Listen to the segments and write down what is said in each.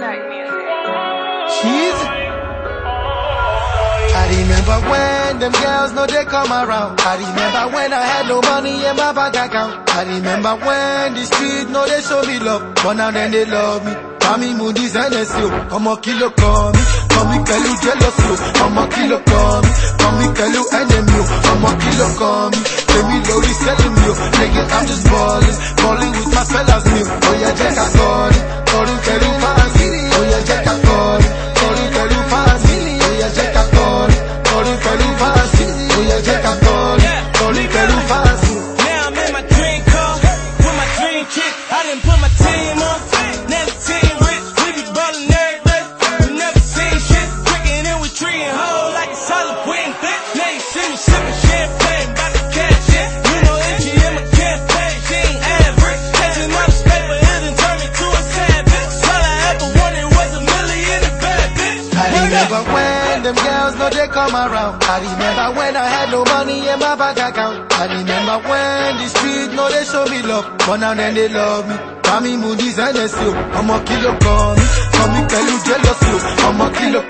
She's. I remember when them girls know they come around. I remember when I had no money in my bank account. I remember when the street know they show me love. But now then they love me. Mami Moody's and SEO. Ọmọ kìlọ̀ kọ́ mi. Ọmọ kẹlu jealousy o. Ọmọ kìlọ̀ kọ́ mi. Ọmọ you enemy Come o. Ọmọ kìlọ̀ kọ́ tell me lórí sẹ́lẹ̀ mi o. Nigga, I'm just balling, balling with my fellas new. Oh yeah, jẹ́ ká. Chick. Put my team on. Them girls know they come around. I remember when I had no money in my bank account. I remember when the street know they show me love, but now then they love me. Mami Moody's NSO, ọmọ kí ló kọ mi, kọmi pẹ̀lú jealousy o, ọmọ kí ló kọ mi,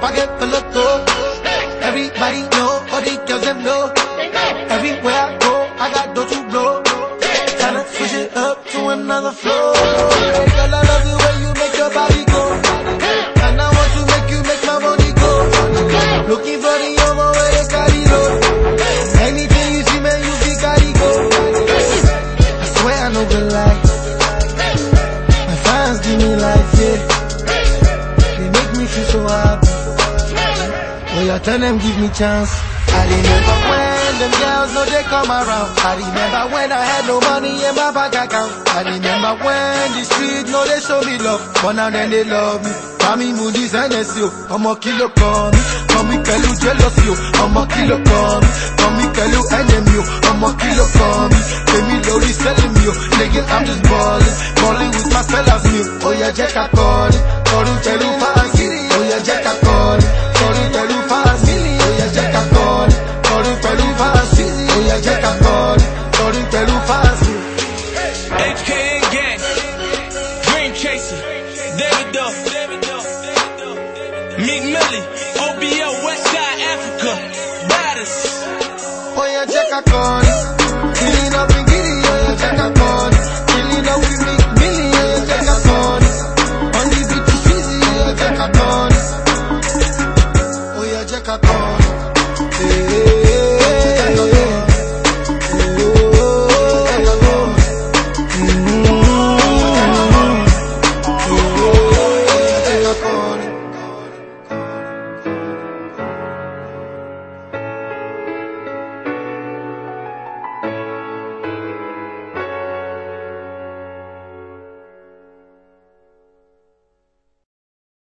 bàbá owó pàgẹ́ pẹ̀lọ́tò. Everybody know, all the girls them know. Everywhere I go, I got dough to blow. Yeah, tell them give me chance. I remember when them girls know they come around. I remember when I had no money in my bank account. I remember when the street know they show me love, but now then they love me. Mami Moody's and NSO, ọmọ kí ló kọ mi, kọmi pẹ̀lú jealousy o, ọmọ kí ló kọ mi, kọmi pẹ̀lú enemy o, ọmọ kí ló kọ mi, tèmi lórí selling o, nigga I'm just ballin', ballin' with my fellas mi Oh yeah, jẹ́ ká kọrin, corazón. Sí.